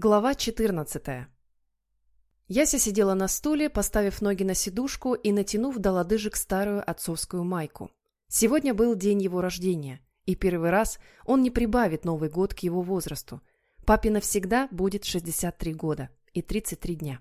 Глава 14 Яся сидела на стуле, поставив ноги на сидушку и натянув до лодыжек старую отцовскую майку. Сегодня был день его рождения, и первый раз он не прибавит Новый год к его возрасту. Папе навсегда будет 63 года и 33 дня.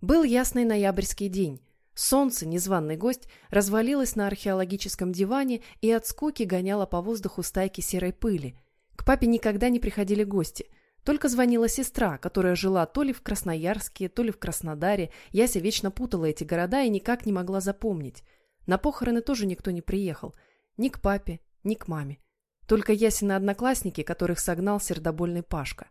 Был ясный ноябрьский день. Солнце, незваный гость, развалилось на археологическом диване и от скуки гоняло по воздуху стайки серой пыли. К папе никогда не приходили гости – только звонила сестра, которая жила то ли в Красноярске, то ли в Краснодаре. Яся вечно путала эти города и никак не могла запомнить. На похороны тоже никто не приехал. Ни к папе, ни к маме. Только Ясины одноклассники, которых согнал сердобольный Пашка.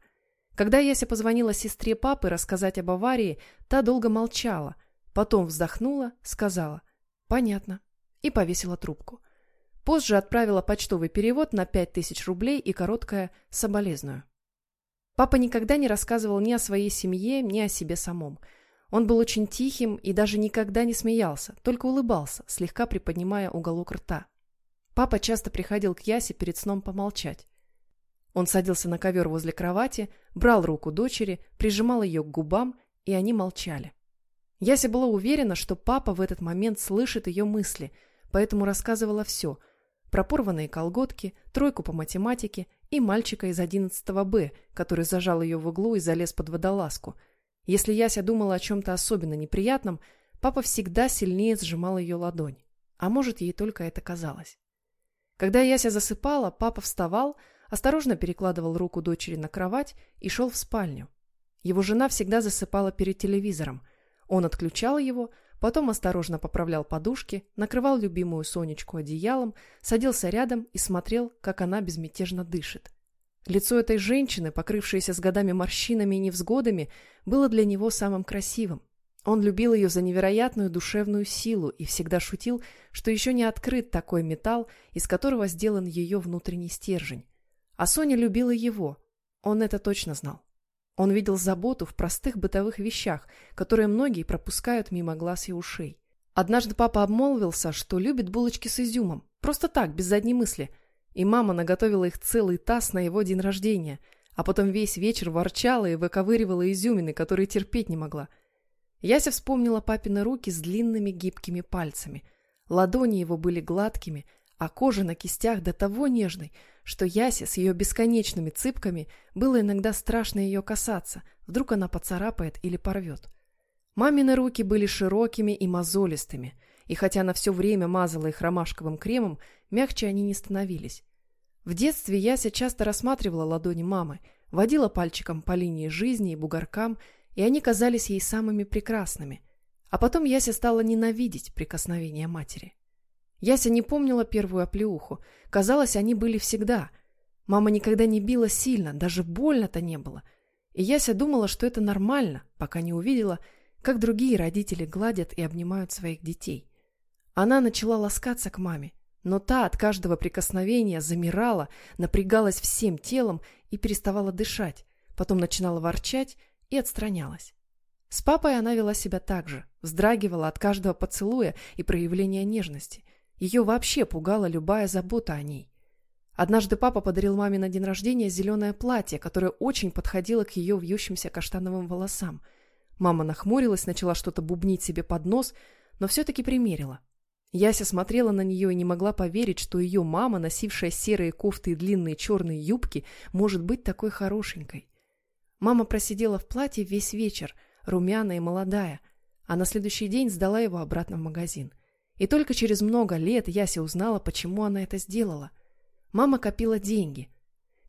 Когда Яся позвонила сестре папы рассказать об аварии, та долго молчала. Потом вздохнула, сказала «Понятно» и повесила трубку. Позже отправила почтовый перевод на пять тысяч рублей и короткое «соболезную». Папа никогда не рассказывал ни о своей семье, ни о себе самом. Он был очень тихим и даже никогда не смеялся, только улыбался, слегка приподнимая уголок рта. Папа часто приходил к Ясе перед сном помолчать. Он садился на ковер возле кровати, брал руку дочери, прижимал ее к губам, и они молчали. Яся была уверена, что папа в этот момент слышит ее мысли, поэтому рассказывала все – про порванные колготки, тройку по математике и мальчика из 11 Б, который зажал ее в углу и залез под водолазку. Если Яся думала о чем-то особенно неприятном, папа всегда сильнее сжимал ее ладонь. А может, ей только это казалось. Когда Яся засыпала, папа вставал, осторожно перекладывал руку дочери на кровать и шел в спальню. Его жена всегда засыпала перед телевизором. Он отключал его, потом осторожно поправлял подушки, накрывал любимую Сонечку одеялом, садился рядом и смотрел, как она безмятежно дышит. Лицо этой женщины, покрывшееся с годами морщинами и невзгодами, было для него самым красивым. Он любил ее за невероятную душевную силу и всегда шутил, что еще не открыт такой металл, из которого сделан ее внутренний стержень. А Соня любила его. Он это точно знал. Он видел заботу в простых бытовых вещах, которые многие пропускают мимо глаз и ушей. Однажды папа обмолвился, что любит булочки с изюмом. Просто так, без задней мысли. И мама наготовила их целый таз на его день рождения, а потом весь вечер ворчала и выковыривала изюмины, которые терпеть не могла. Яся вспомнила папины руки с длинными гибкими пальцами. Ладони его были гладкими, а кожа на кистях до того нежной, что Ясе с ее бесконечными цыпками было иногда страшно ее касаться, вдруг она поцарапает или порвет. Мамины руки были широкими и мозолистыми, и хотя она все время мазала их ромашковым кремом, мягче они не становились. В детстве Яся часто рассматривала ладони мамы, водила пальчиком по линии жизни и бугоркам, и они казались ей самыми прекрасными. А потом Яся стала ненавидеть прикосновения матери. Яся не помнила первую оплеуху. Казалось, они были всегда. Мама никогда не била сильно, даже больно-то не было. И Яся думала, что это нормально, пока не увидела, как другие родители гладят и обнимают своих детей. Она начала ласкаться к маме, но та от каждого прикосновения замирала, напрягалась всем телом и переставала дышать, потом начинала ворчать и отстранялась. С папой она вела себя так же, вздрагивала от каждого поцелуя и проявления нежности – ее вообще пугала любая забота о ней. Однажды папа подарил маме на день рождения зеленое платье, которое очень подходило к ее вьющимся каштановым волосам. Мама нахмурилась, начала что-то бубнить себе под нос, но все-таки примерила. Яся смотрела на нее и не могла поверить, что ее мама, носившая серые кофты и длинные черные юбки, может быть такой хорошенькой. Мама просидела в платье весь вечер, румяная и молодая, а на следующий день сдала его обратно в магазин. И только через много лет Яся узнала, почему она это сделала. Мама копила деньги.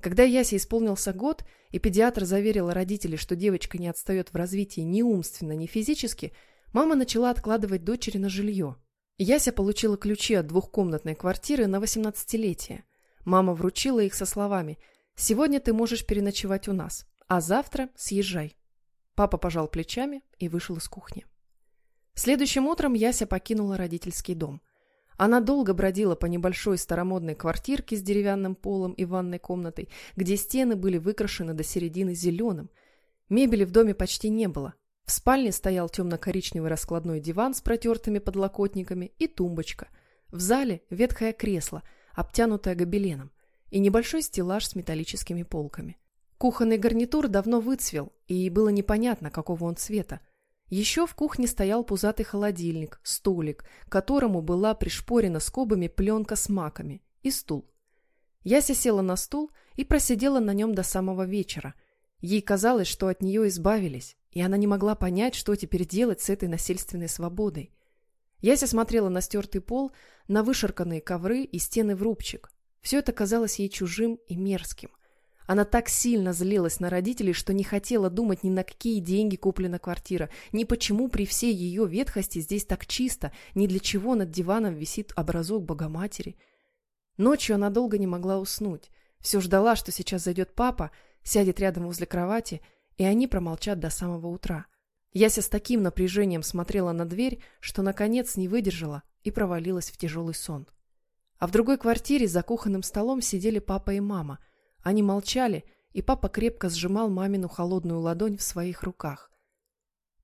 Когда Ясе исполнился год, и педиатр заверила родителей, что девочка не отстает в развитии ни умственно, ни физически, мама начала откладывать дочери на жилье. Яся получила ключи от двухкомнатной квартиры на 18-летие. Мама вручила их со словами «Сегодня ты можешь переночевать у нас, а завтра съезжай». Папа пожал плечами и вышел из кухни. Следующим утром Яся покинула родительский дом. Она долго бродила по небольшой старомодной квартирке с деревянным полом и ванной комнатой, где стены были выкрашены до середины зеленым. Мебели в доме почти не было. В спальне стоял темно-коричневый раскладной диван с протертыми подлокотниками и тумбочка. В зале ветхое кресло, обтянутое гобеленом, и небольшой стеллаж с металлическими полками. Кухонный гарнитур давно выцвел, и было непонятно, какого он цвета. Еще в кухне стоял пузатый холодильник, столик, к которому была пришпорена скобами пленка с маками, и стул. Яся села на стул и просидела на нем до самого вечера. Ей казалось, что от нее избавились, и она не могла понять, что теперь делать с этой насильственной свободой. Яся смотрела на стертый пол, на вышарканные ковры и стены в рубчик. Все это казалось ей чужим и мерзким. Она так сильно злилась на родителей, что не хотела думать ни на какие деньги куплена квартира, ни почему при всей ее ветхости здесь так чисто, ни для чего над диваном висит образок Богоматери. Ночью она долго не могла уснуть. Все ждала, что сейчас зайдет папа, сядет рядом возле кровати, и они промолчат до самого утра. Яся с таким напряжением смотрела на дверь, что, наконец, не выдержала и провалилась в тяжелый сон. А в другой квартире за кухонным столом сидели папа и мама – они молчали, и папа крепко сжимал мамину холодную ладонь в своих руках.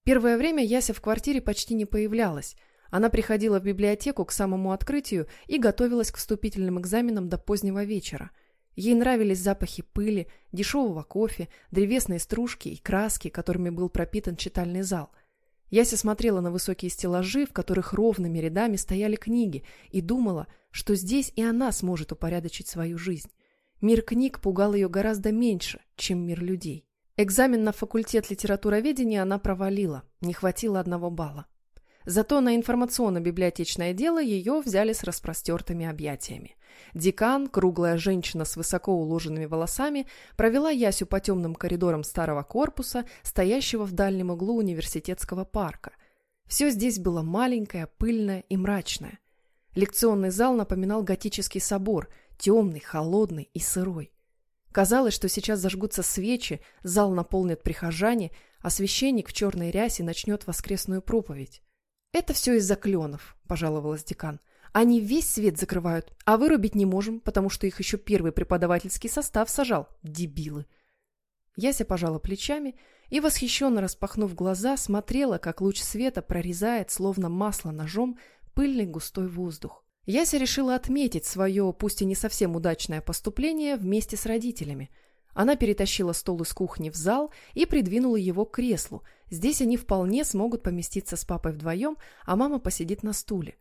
Первое время Яся в квартире почти не появлялась. Она приходила в библиотеку к самому открытию и готовилась к вступительным экзаменам до позднего вечера. Ей нравились запахи пыли, дешевого кофе, древесной стружки и краски, которыми был пропитан читальный зал. Яся смотрела на высокие стеллажи, в которых ровными рядами стояли книги, и думала, что здесь и она сможет упорядочить свою жизнь. Мир книг пугал ее гораздо меньше, чем мир людей. Экзамен на факультет литературоведения она провалила, не хватило одного балла. Зато на информационно-библиотечное дело ее взяли с распростертыми объятиями. Декан, круглая женщина с высоко уложенными волосами, провела Ясю по темным коридорам старого корпуса, стоящего в дальнем углу университетского парка. Все здесь было маленькое, пыльное и мрачное. Лекционный зал напоминал готический собор – темный, холодный и сырой. Казалось, что сейчас зажгутся свечи, зал наполнят прихожане, а священник в черной рясе начнет воскресную проповедь. «Это все из-за кленов», – пожаловалась декан. «Они весь свет закрывают, а вырубить не можем, потому что их еще первый преподавательский состав сажал. Дебилы!» Яся пожала плечами и, восхищенно распахнув глаза, смотрела, как луч света прорезает, словно масло ножом, пыльный густой воздух. Яся решила отметить свое, пусть и не совсем удачное поступление вместе с родителями. Она перетащила стол из кухни в зал и придвинула его к креслу. Здесь они вполне смогут поместиться с папой вдвоем, а мама посидит на стуле.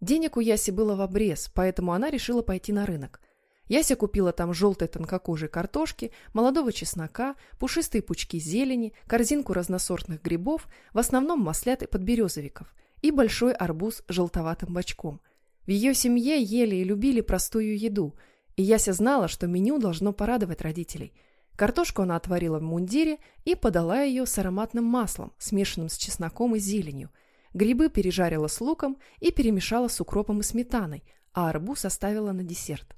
Денег у Яси было в обрез, поэтому она решила пойти на рынок. Яся купила там желтой тонкокожей картошки, молодого чеснока, пушистые пучки зелени, корзинку разносортных грибов, в основном маслят и подберезовиков, и большой арбуз с желтоватым бочком – в ее семье ели и любили простую еду, и Яся знала, что меню должно порадовать родителей. Картошку она отварила в мундире и подала ее с ароматным маслом, смешанным с чесноком и зеленью. Грибы пережарила с луком и перемешала с укропом и сметаной, а арбуз оставила на десерт.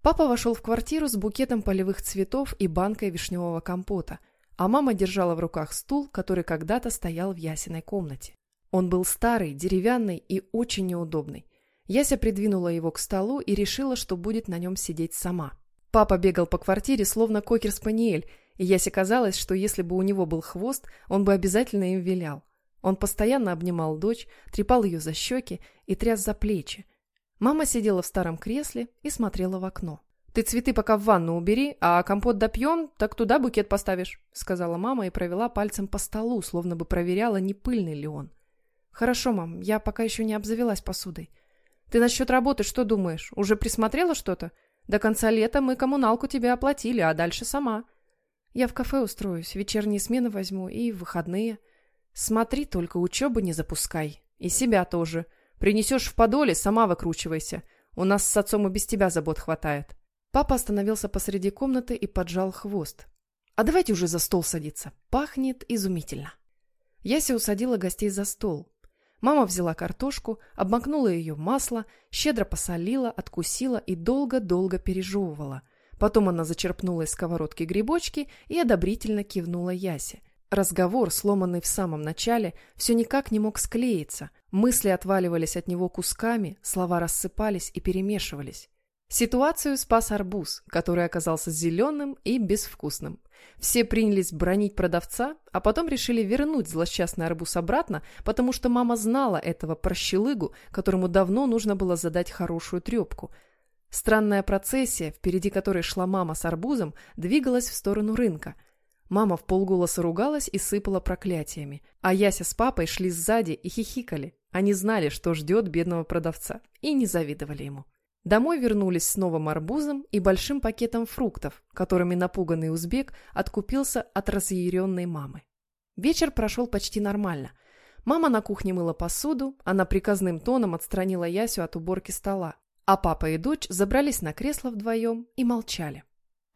Папа вошел в квартиру с букетом полевых цветов и банкой вишневого компота, а мама держала в руках стул, который когда-то стоял в Ясиной комнате. Он был старый, деревянный и очень неудобный. Яся придвинула его к столу и решила, что будет на нем сидеть сама. Папа бегал по квартире, словно кокер-спаниель, и Ясе казалось, что если бы у него был хвост, он бы обязательно им вилял. Он постоянно обнимал дочь, трепал ее за щеки и тряс за плечи. Мама сидела в старом кресле и смотрела в окно. «Ты цветы пока в ванну убери, а компот допьем, так туда букет поставишь», — сказала мама и провела пальцем по столу, словно бы проверяла, не пыльный ли он. «Хорошо, мам, я пока еще не обзавелась посудой. Ты насчет работы что думаешь? Уже присмотрела что-то? До конца лета мы коммуналку тебе оплатили, а дальше сама. Я в кафе устроюсь, вечерние смены возьму и выходные. Смотри, только учебы не запускай. И себя тоже. Принесешь в подоле, сама выкручивайся. У нас с отцом и без тебя забот хватает. Папа остановился посреди комнаты и поджал хвост. А давайте уже за стол садиться. Пахнет изумительно. Яся усадила гостей за стол. Мама взяла картошку, обмакнула ее в масло, щедро посолила, откусила и долго-долго пережевывала. Потом она зачерпнула из сковородки грибочки и одобрительно кивнула Ясе. Разговор, сломанный в самом начале, все никак не мог склеиться. Мысли отваливались от него кусками, слова рассыпались и перемешивались. Ситуацию спас арбуз, который оказался зеленым и безвкусным. Все принялись бронить продавца, а потом решили вернуть злосчастный арбуз обратно, потому что мама знала этого прощелыгу, которому давно нужно было задать хорошую трепку. Странная процессия, впереди которой шла мама с арбузом, двигалась в сторону рынка. Мама в полголоса ругалась и сыпала проклятиями, а Яся с папой шли сзади и хихикали. Они знали, что ждет бедного продавца, и не завидовали ему. Домой вернулись с новым арбузом и большим пакетом фруктов, которыми напуганный узбек откупился от разъяренной мамы. Вечер прошел почти нормально. Мама на кухне мыла посуду, она приказным тоном отстранила Ясю от уборки стола, а папа и дочь забрались на кресло вдвоем и молчали.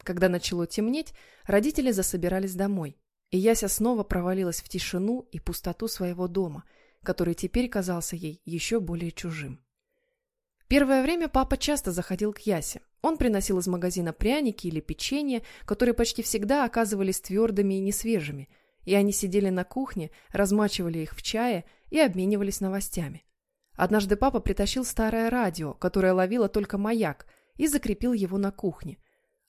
Когда начало темнеть, родители засобирались домой, и Яся снова провалилась в тишину и пустоту своего дома, который теперь казался ей еще более чужим. Первое время папа часто заходил к Ясе. Он приносил из магазина пряники или печенье, которые почти всегда оказывались твердыми и несвежими, и они сидели на кухне, размачивали их в чае и обменивались новостями. Однажды папа притащил старое радио, которое ловило только маяк, и закрепил его на кухне.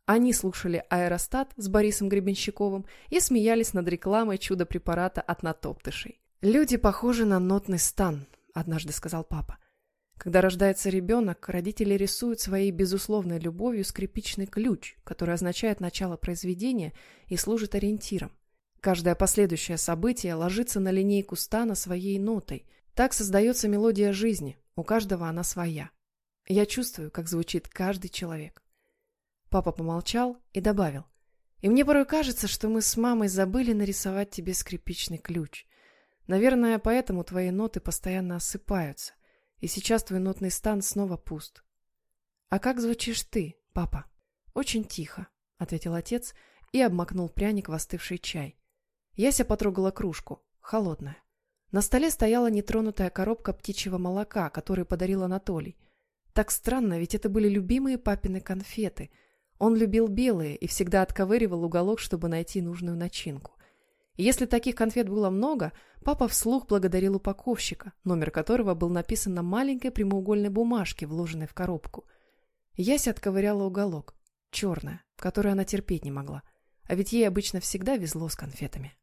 Они слушали аэростат с Борисом Гребенщиковым и смеялись над рекламой чудо-препарата от натоптышей. «Люди похожи на нотный стан», — однажды сказал папа. Когда рождается ребенок, родители рисуют своей безусловной любовью скрипичный ключ, который означает начало произведения и служит ориентиром. Каждое последующее событие ложится на линейку стана своей нотой, так создается мелодия жизни, у каждого она своя. Я чувствую, как звучит каждый человек. Папа помолчал и добавил. И мне порой кажется, что мы с мамой забыли нарисовать тебе скрипичный ключ. Наверное, поэтому твои ноты постоянно осыпаются, и сейчас твой нотный стан снова пуст. А как звучишь ты, папа? Очень тихо, ответил отец и обмакнул пряник в остывший чай. Яся потрогала кружку, холодная. На столе стояла нетронутая коробка птичьего молока, которую подарил Анатолий. Так странно, ведь это были любимые папины конфеты. Он любил белые и всегда отковыривал уголок, чтобы найти нужную начинку. Если таких конфет было много, папа вслух благодарил упаковщика, номер которого был написан на маленькой прямоугольной бумажке, вложенной в коробку. Яся отковыряла уголок, черная, которую она терпеть не могла. А ведь ей обычно всегда везло с конфетами.